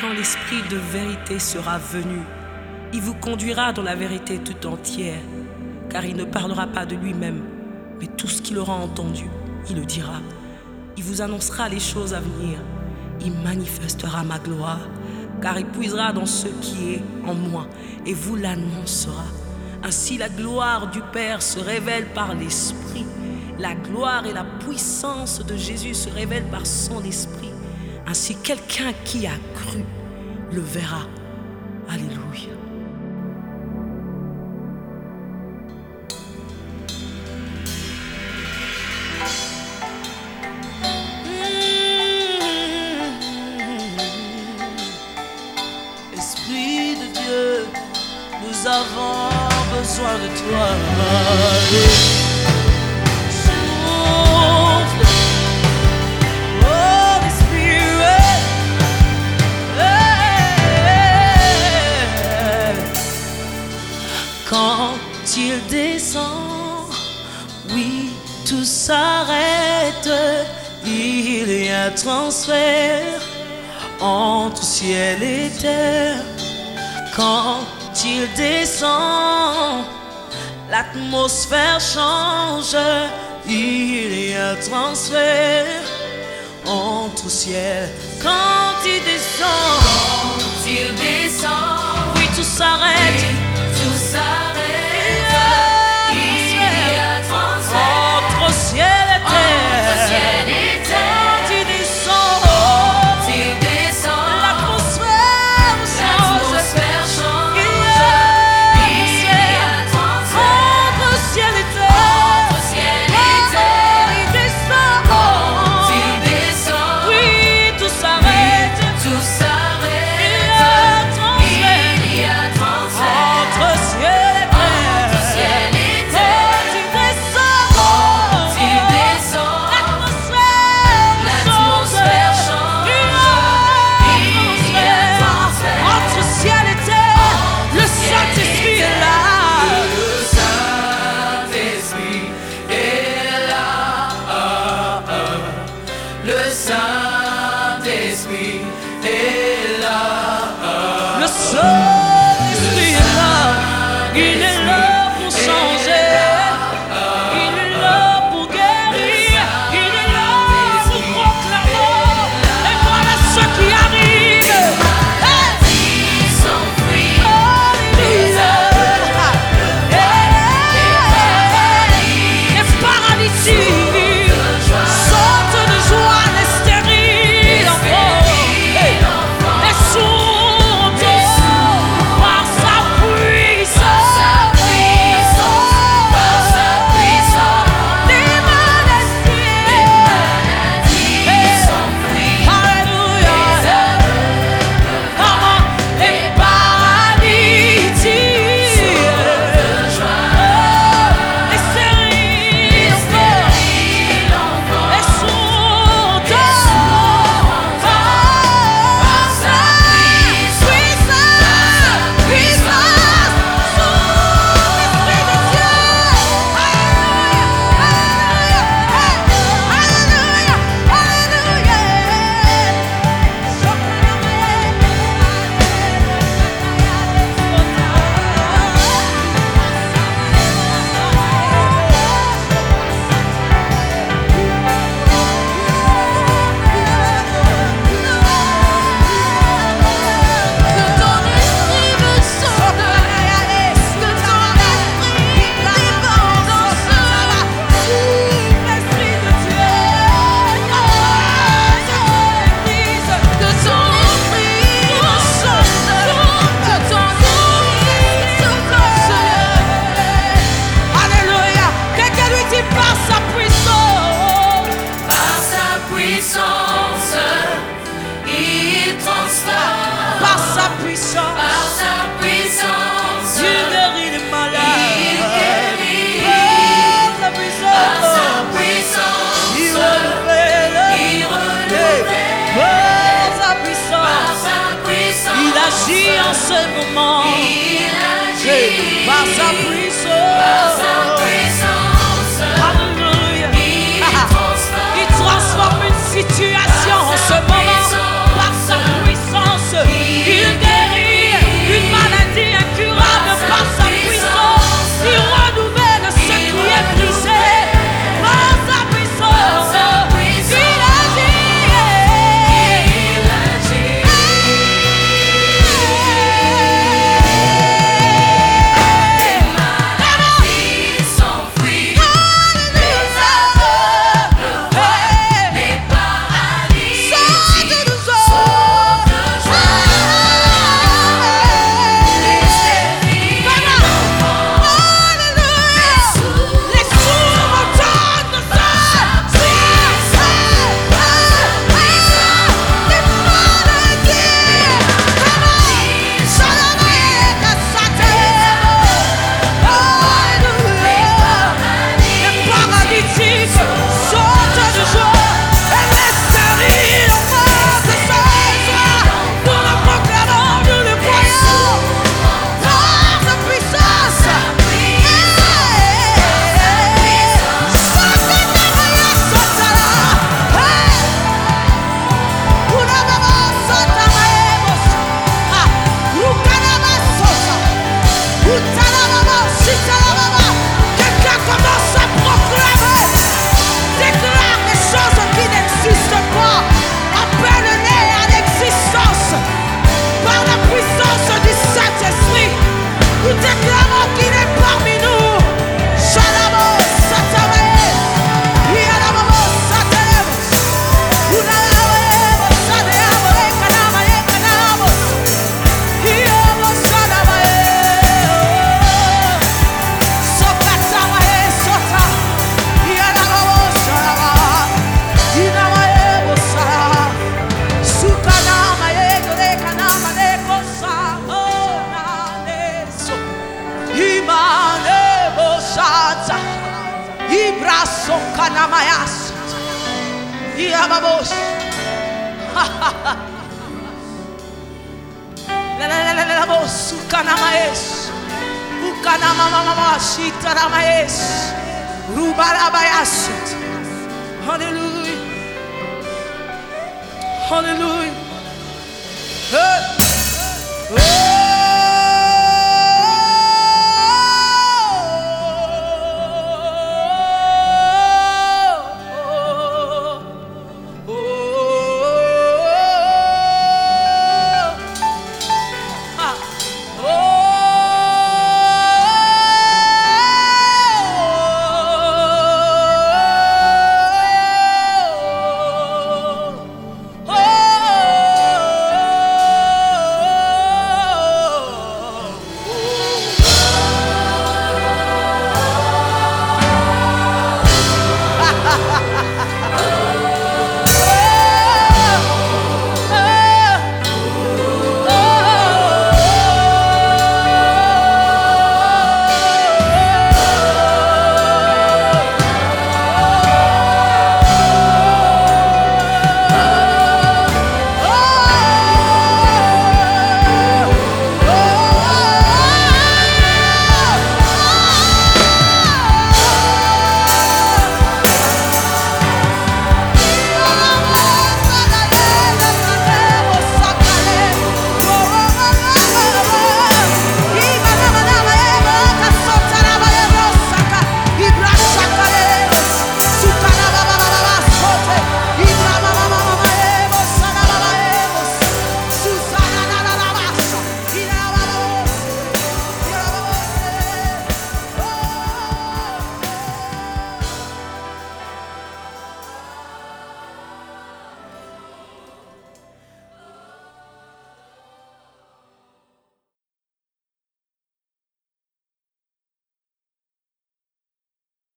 quand l'Esprit de vérité sera venu, il vous conduira dans la vérité tout entière, car il ne parlera pas de lui-même, mais tout ce qu'il aura entendu, il le dira. Il vous annoncera les choses à venir. Il manifestera ma gloire, car il puisera dans ce qui est en moi, et vous l'annoncera. Ainsi la gloire du Père se révèle par l'Esprit. La gloire et la puissance de Jésus se révèlent par son Esprit. Ainsi quelqu'un qui a cru le verra. Alléluia. Esprit de Dieu, nous avons besoin de toi. Il descend, oui, tout s'arrête. Il y a transfert entre ciel et terre. Quand il descend, l'atmosphère change. Il y a transfert entre ciel. Quand il descend, Quand il descend, oui, tout s'arrête. tout s'arrête. En ce moment. Par sa Par Kanamayas. Yababos. Lalabos. Kanamayes. Ukanamamamas. Itaramayes. Rubarabayas. Hallelujah. Hallelujah. Hey. Hey.